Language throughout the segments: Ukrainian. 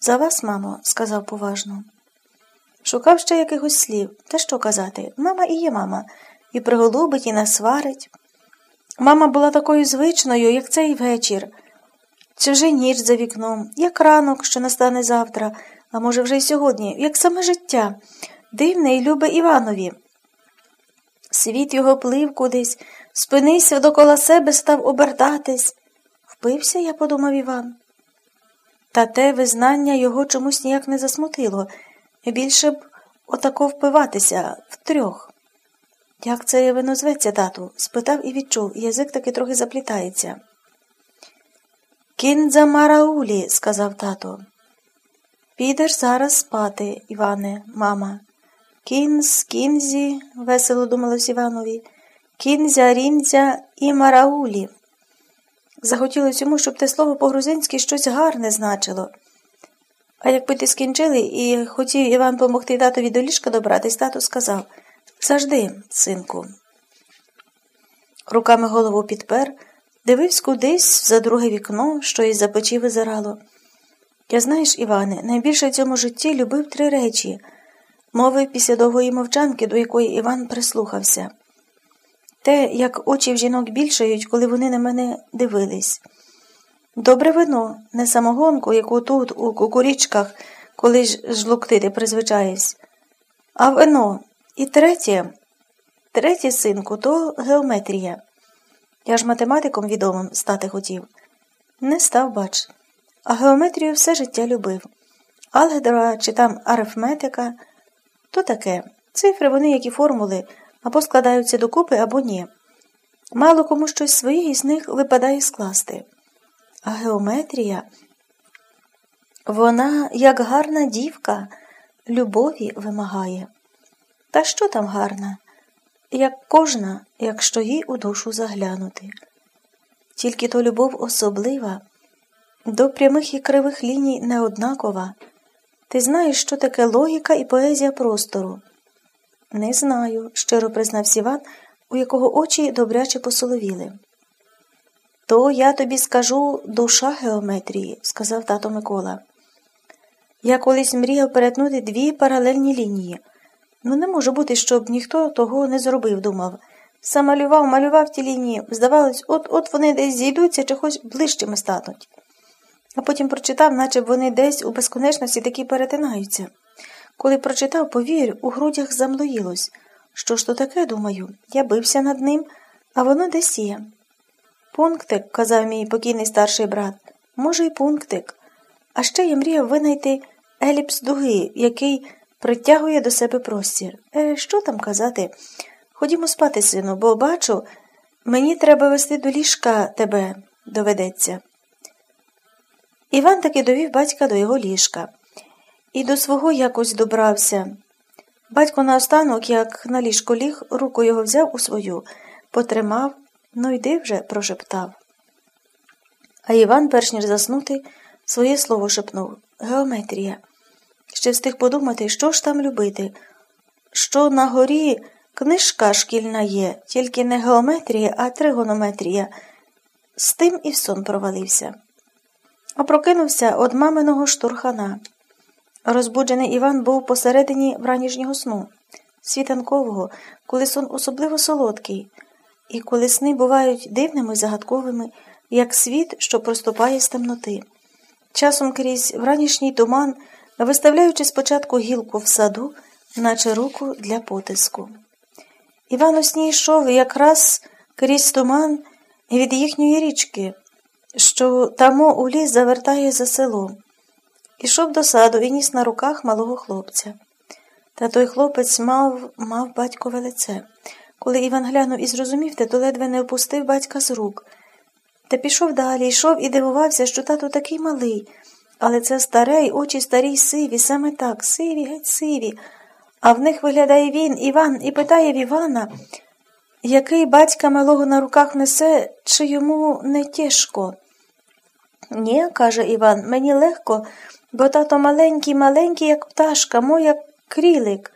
За вас, мамо, сказав поважно. Шукав ще якихось слів. Та що казати? Мама і є мама, і приголубить, і насварить. Мама була такою звичною, як цей вечір, чи вже ніч за вікном, як ранок, що настане завтра, а може, вже й сьогодні, як саме життя, дивне і любе Іванові. Світ його плив кудись, спинився докола себе, став обертатись. Впився, я подумав Іван. Та те визнання його чомусь ніяк не засмутило. Більше б отако впиватися втрьох. Як це вино зветься, тату? спитав і відчув, язик таки трохи заплітається. Кінза Мараулі, сказав тато. Підеш зараз спати, Іване, мама. Кінз, кінзі, весело думалось Іванові, кінзя, рінзя і мараулі. Захотілося йому, щоб те слово по-грузинськи щось гарне значило. А як пити скінчили і хотів Іван помогти татові до ліжка добратись, тато сказав Завжди, синку. Руками голову підпер, дивився кудись за друге вікно, що із за печі визирало. Я знаєш, Іване, найбільше в цьому житті любив три речі, мовив після довгої мовчанки, до якої Іван прислухався. Те, як очі в жінок більшають, коли вони на мене дивились. Добре вино, не самогонку, яку тут, у кукурічках, коли ж жлуктити призвичаюсь, а вино. І третє, третє, синку, то геометрія. Я ж математиком відомим стати хотів. Не став, бач, а геометрію все життя любив. Алгебра чи там арифметика то таке. Цифри вони, як і формули, або складаються докупи, або ні. Мало кому щось своє із них випадає скласти. А геометрія, вона, як гарна дівка, любові вимагає. Та що там гарна, як кожна, якщо їй у душу заглянути. Тільки то любов особлива, до прямих і кривих ліній неоднакова. Ти знаєш, що таке логіка і поезія простору? Не знаю, щиро признався Іван, у якого очі добряче посоловіли. То я тобі скажу душа геометрії, сказав тато Микола. Я колись мріяв перетнути дві паралельні лінії. Ну, не може бути, щоб ніхто того не зробив, думав. Сам малював, малював ті лінії, здавалось, от-от вони десь зійдуться чи хоч ближчими стануть. А потім прочитав, наче б вони десь у безконечності такі перетинаються. Коли прочитав, повір, у грудях замлоїлось. Що ж то таке, думаю, я бився над ним, а воно десь є. Пунктик, казав мій покійний старший брат, може, й пунктик. А ще я мріяв винайти еліпс дуги, який притягує до себе простір. Е, що там казати? Ходімо спати, сину, бо бачу, мені треба вести до ліжка тебе доведеться. Іван таки довів батька до його ліжка і до свого якось добрався. Батько наостанок, як на ліжко ліг, руку його взяв у свою, потримав, ну йди вже, прошептав. А Іван, перш ніж заснути, своє слово шепнув Геометрія. Ще встиг подумати, що ж там любити, що на горі книжка шкільна є, тільки не геометрія, а тригонометрія. З тим і в сон провалився. А прокинувся од маминого штурхана. Розбуджений Іван був посередині вранішнього сну, світанкового, коли сон особливо солодкий, і коли сни бувають дивними, загадковими, як світ, що проступає з темноти. Часом крізь вранішній туман, виставляючи спочатку гілку в саду, наче руку для потиску. Іван у сні йшов якраз крізь туман від їхньої річки, що тамо у ліс завертає за село. Ішов до саду і ніс на руках малого хлопця. Та той хлопець мав мав батькове лице. Коли Іван глянув і зрозумів те, то ледве не впустив батька з рук. Та пішов далі, йшов і дивувався, що тато такий малий, але це старе й очі старі сиві, саме так, сиві, геть сиві. А в них виглядає він, Іван, і питає в Івана, який батька малого на руках несе, чи йому не тяжко. Ні, каже Іван, мені легко, бо тато маленький, маленький, як пташка, мой як крілик,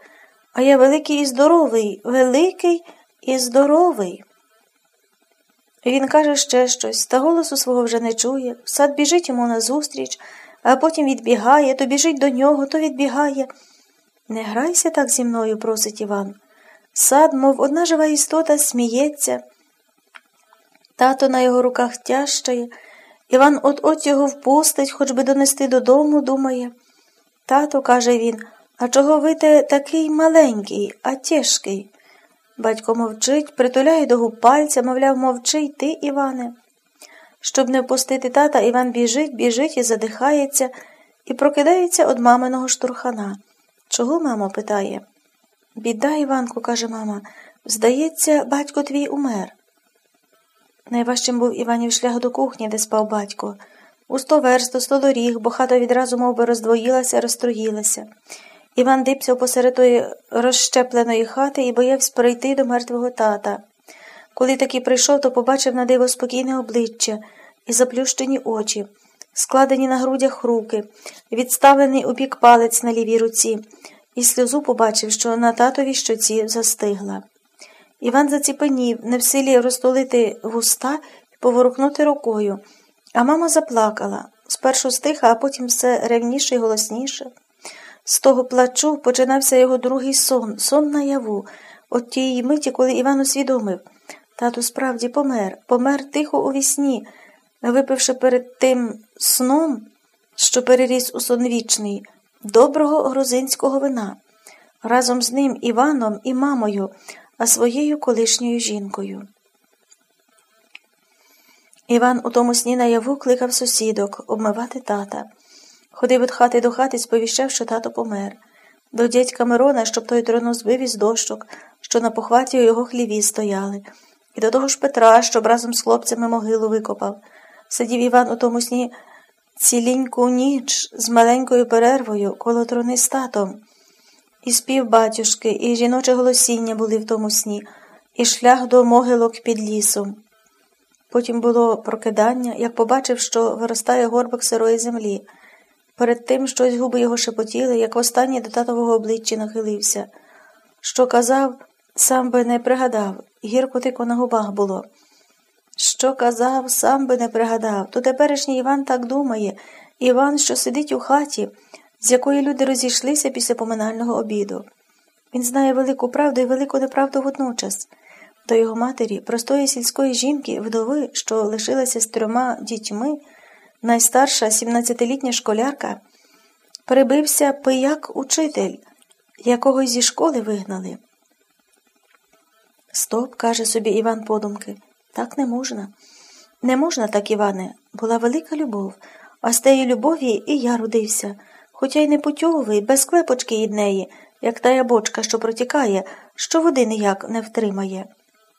а я великий і здоровий, великий і здоровий. Він каже ще щось, та голосу свого вже не чує, сад біжить йому назустріч, а потім відбігає, то біжить до нього, то відбігає. Не грайся так зі мною, просить Іван. Сад, мов одна жива істота, сміється. Тато на його руках тяжчає. Іван от от його впустить, хоч би донести додому, думає. Тато, каже він, а чого ви те такий маленький, а тяжкий? Батько мовчить, притуляє до губ пальця, мовляв, мовчи й ти, Іване. Щоб не впустити тата, Іван біжить, біжить і задихається, і прокидається од маминого штурхана. Чого, мамо? питає. Біда, Іванку, каже мама, здається, батько твій умер. Найважчим був Іванів шлях до кухні, де спав батько. У сто верст, у сто доріг, бо хата відразу мов би, роздвоїлася, розстроїлася. Іван дипсяв посеред тої розщепленої хати і боявся перейти до мертвого тата. Коли таки прийшов, то побачив на диво спокійне обличчя і заплющені очі, складені на грудях руки, відставлений у бік палець на лівій руці, і сльозу побачив, що на татовій щоці застигла. Іван заціпенів, не в силі розтулити вуста і поворухнути рукою, а мама заплакала спершу стиха, а потім все ревніше і голосніше. З того плачу починався його другий сон, сон наяву, от тієї миті, коли Іван усвідомив. Тату справді помер, помер тихо у вісні, випивши перед тим сном, що переріс у сон вічний, доброго грузинського вина, разом з ним Іваном і мамою, а своєю колишньою жінкою. Іван у тому сні наяву кликав сусідок обмивати тата. Ходив від хати до хати, сповіщав, що тато помер. До дядька Мирона, щоб той трону збив із дощок, що на похваті у його хліві стояли, і до того ж Петра, щоб разом з хлопцями могилу викопав. Сидів Іван у тому сні ціліньку ніч з маленькою перервою коло трони з татом. І спів батюшки, і жіноче голосіння були в тому сні, і шлях до могилок під лісом. Потім було прокидання, як побачив, що виростає горбик сирої землі. Перед тим щось губи його шепотіли, як останній до татового обличчя нахилився. Що казав, сам би не пригадав, гірко тико на губах було. Що казав, сам би не пригадав, то теперішній Іван так думає, Іван, що сидить у хаті, з якої люди розійшлися після поминального обіду. Він знає велику правду і велику неправду водночас. До його матері, простої сільської жінки, вдови, що лишилася з трьома дітьми, найстарша 17-літня школярка, прибився пияк учитель, якого зі школи вигнали. Стоп, каже собі Іван подумки, так не можна. Не можна так, Іване, була велика любов, а з тієї любові і я родився, хоча й не путьовий, без клепочки від неї, як тая бочка, що протікає, що води ніяк не втримає.